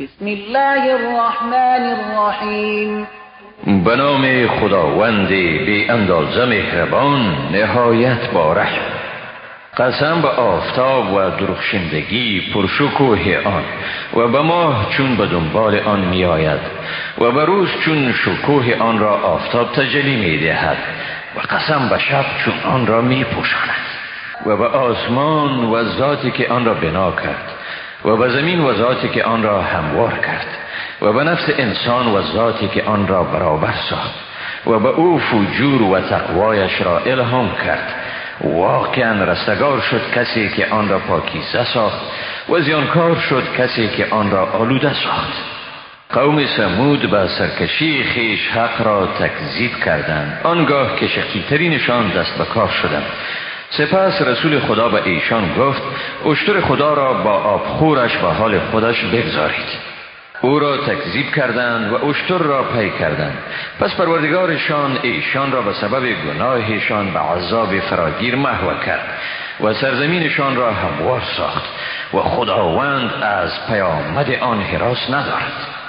بسم الله الرحمن الرحیم به نام خداوند بی اندازه مهربان نهایت بارک قسم به آفتاب و درخشندگی پرشکوه آن و به ماه چون به دنبال آن می آید و به روز چون شکوه آن را آفتاب تجلی می دهد و قسم به شب چون آن را می پوشاند و به آسمان و ذاتی که آن را بنا کرد. و به زمین و ذاتی که آن را هموار کرد و به نفس انسان و ذاتی که آن را برابر ساخت و به او فجور و تقوایش را الهام کرد. واقعا رستگار شد کسی که آن را پاکیزه ساخت و زیانکار شد کسی که آن را آلوده ساخت. قوم سمود به سرکشی خیش حق را تکذیب کردند. آنگاه که شقیترینشان دست به کار شدند. سپس رسول خدا به ایشان گفت اشتر خدا را با آبخورش به حال خودش بگذارید. او را تکذیب کردند و اشتر را پی کردند. پس پروردگارشان ایشان را به سبب گناهشان به عذاب فراگیر محو کرد و سرزمینشان را هموار ساخت و خداوند از پیامد آن حراس ندارد.